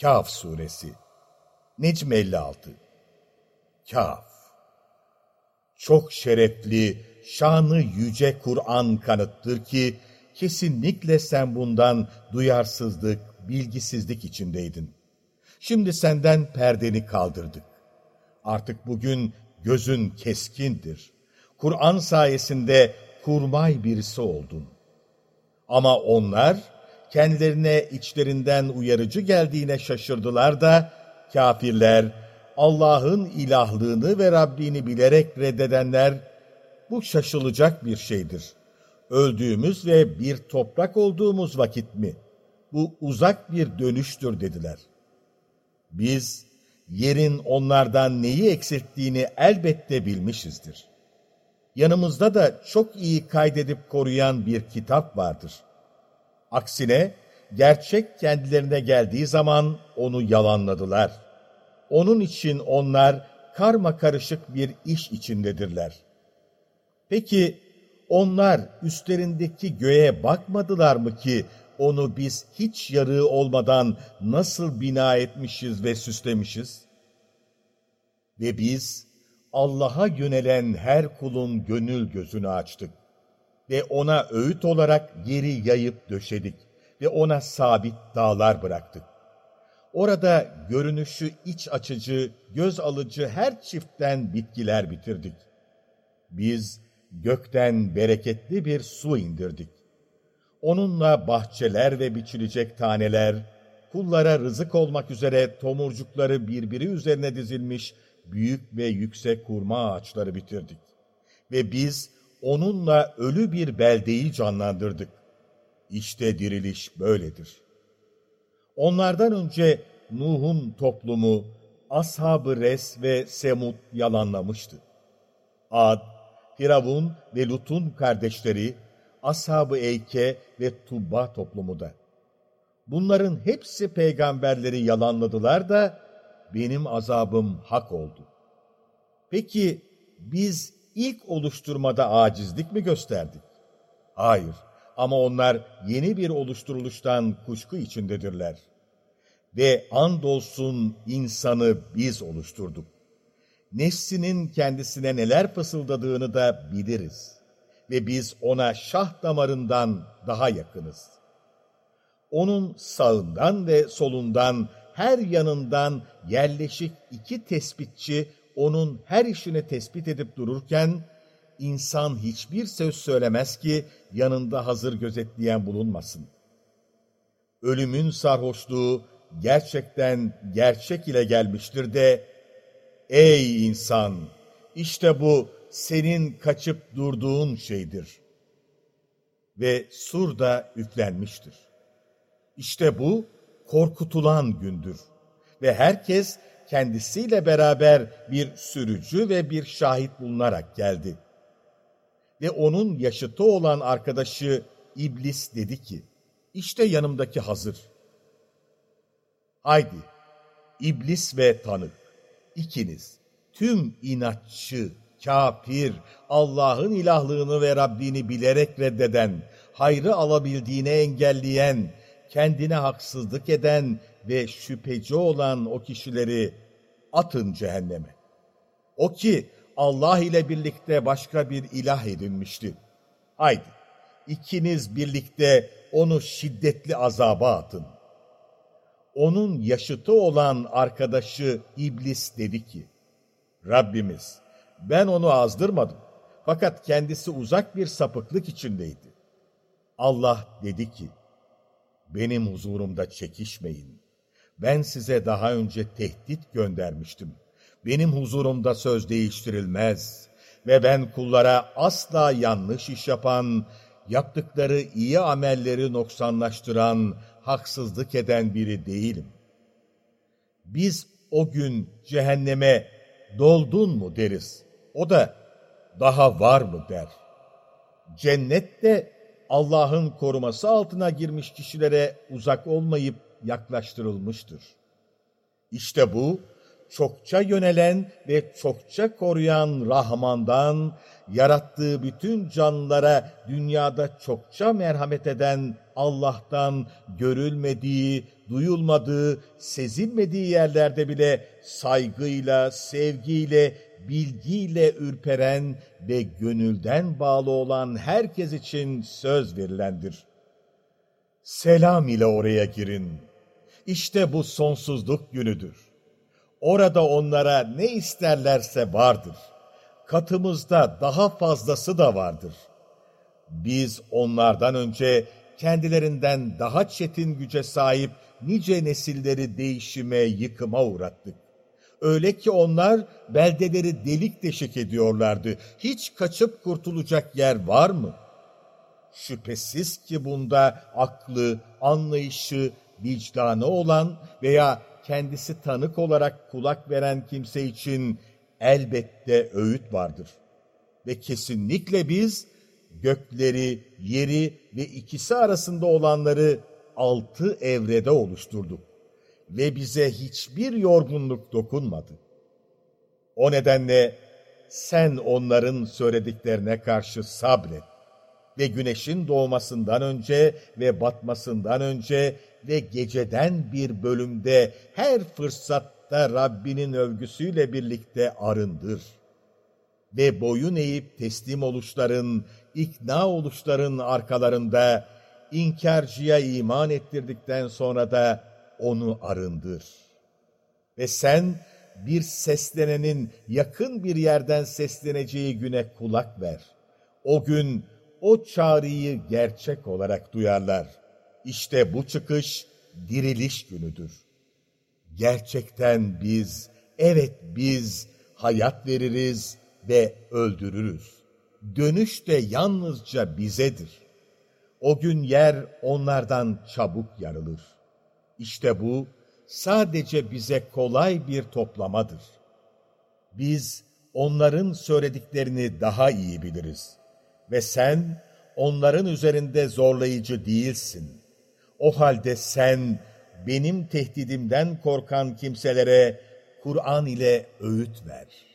Kaf Suresi Necm 56 Kaf Çok şerefli, şanı yüce Kur'an kanıttır ki, kesinlikle sen bundan duyarsızlık, bilgisizlik içindeydin. Şimdi senden perdeni kaldırdık. Artık bugün gözün keskindir. Kur'an sayesinde kurmay birisi oldun. Ama onlar kendilerine içlerinden uyarıcı geldiğine şaşırdılar da kafirler, Allah'ın ilahlığını ve Rabbini bilerek reddedenler, bu şaşılacak bir şeydir. Öldüğümüz ve bir toprak olduğumuz vakit mi? Bu uzak bir dönüştür dediler. Biz yerin onlardan neyi eksilttiğini elbette bilmişizdir. Yanımızda da çok iyi kaydedip koruyan bir kitap vardır. Aksine gerçek kendilerine geldiği zaman onu yalanladılar. Onun için onlar karma karışık bir iş içindedirler. Peki onlar üstlerindeki göğe bakmadılar mı ki onu biz hiç yarığı olmadan nasıl bina etmişiz ve süslemişiz? Ve biz Allah'a yönelen her kulun gönül gözünü açtık ve ona öğüt olarak yeri yayıp döşedik ve ona sabit dağlar bıraktık. Orada görünüşü iç açıcı, göz alıcı her çiftten bitkiler bitirdik. Biz gökten bereketli bir su indirdik. Onunla bahçeler ve biçilecek taneler, kullara rızık olmak üzere tomurcukları birbiri üzerine dizilmiş büyük ve yüksek kurma ağaçları bitirdik. Ve biz onunla ölü bir beldeyi canlandırdık. İşte diriliş böyledir. Onlardan önce Nuh'un toplumu, Ashab-ı Res ve Semud yalanlamıştı. Ad, Firavun ve Lut'un kardeşleri, Ashab-ı Eyke ve Tubba toplumu da. Bunların hepsi peygamberleri yalanladılar da benim azabım hak oldu. Peki biz ilk oluşturmada acizlik mi gösterdik? Hayır ama onlar yeni bir oluşturuluştan kuşku içindedirler. Ve andolsun insanı biz oluşturduk. Nefsinin kendisine neler fısıldadığını da biliriz. Ve biz ona şah damarından daha yakınız. Onun sağından ve solundan, her yanından yerleşik iki tespitçi onun her işini tespit edip dururken, insan hiçbir söz söylemez ki yanında hazır gözetleyen bulunmasın. Ölümün sarhoşluğu gerçekten gerçek ile gelmiştir de, ey insan, işte bu senin kaçıp durduğun şeydir. Ve sur da üflenmiştir. İşte bu korkutulan gündür. Ve herkes kendisiyle beraber bir sürücü ve bir şahit bulunarak geldi. Ve onun yaşıtı olan arkadaşı İblis dedi ki, işte yanımdaki hazır. Haydi, İblis ve tanık, ikiniz, tüm inatçı, kafir, Allah'ın ilahlığını ve Rabbini bilerek reddeden, hayrı alabildiğine engelleyen, kendine haksızlık eden ve şüpheci olan o kişileri atın cehenneme. O ki Allah ile birlikte başka bir ilah edinmişti. Haydi ikiniz birlikte onu şiddetli azaba atın. Onun yaşıtı olan arkadaşı İblis dedi ki, Rabbimiz ben onu azdırmadım fakat kendisi uzak bir sapıklık içindeydi. Allah dedi ki, benim huzurumda çekişmeyin. Ben size daha önce tehdit göndermiştim. Benim huzurumda söz değiştirilmez ve ben kullara asla yanlış iş yapan, yaptıkları iyi amelleri noksanlaştıran, haksızlık eden biri değilim. Biz o gün cehenneme doldun mu deriz. O da daha var mı der. Cennette Allah'ın koruması altına girmiş kişilere uzak olmayıp yaklaştırılmıştır. İşte bu, çokça yönelen ve çokça koruyan Rahman'dan, yarattığı bütün canlılara dünyada çokça merhamet eden Allah'tan görülmediği, duyulmadığı, sezilmediği yerlerde bile saygıyla, sevgiyle, bilgiyle ürperen ve gönülden bağlı olan herkes için söz verilendir. Selam ile oraya girin. İşte bu sonsuzluk günüdür. Orada onlara ne isterlerse vardır. Katımızda daha fazlası da vardır. Biz onlardan önce kendilerinden daha çetin güce sahip nice nesilleri değişime, yıkıma uğrattık. Öyle ki onlar beldeleri delik deşik ediyorlardı. Hiç kaçıp kurtulacak yer var mı? Şüphesiz ki bunda aklı, anlayışı, vicdanı olan veya kendisi tanık olarak kulak veren kimse için elbette öğüt vardır. Ve kesinlikle biz gökleri, yeri ve ikisi arasında olanları altı evrede oluşturduk ve bize hiçbir yorgunluk dokunmadı. O nedenle sen onların söylediklerine karşı sabret ve güneşin doğmasından önce ve batmasından önce ve geceden bir bölümde her fırsatta Rabbinin övgüsüyle birlikte arındır. Ve boyun eğip teslim oluşların, ikna oluşların arkalarında inkarcıya iman ettirdikten sonra da onu arındır. Ve sen bir seslenenin yakın bir yerden sesleneceği güne kulak ver. O gün o çağrıyı gerçek olarak duyarlar. İşte bu çıkış diriliş günüdür. Gerçekten biz, evet biz hayat veririz ve öldürürüz. Dönüş de yalnızca bizedir. O gün yer onlardan çabuk yarılır. İşte bu sadece bize kolay bir toplamadır. Biz onların söylediklerini daha iyi biliriz. Ve sen onların üzerinde zorlayıcı değilsin. O halde sen benim tehdidimden korkan kimselere Kur'an ile öğüt ver.''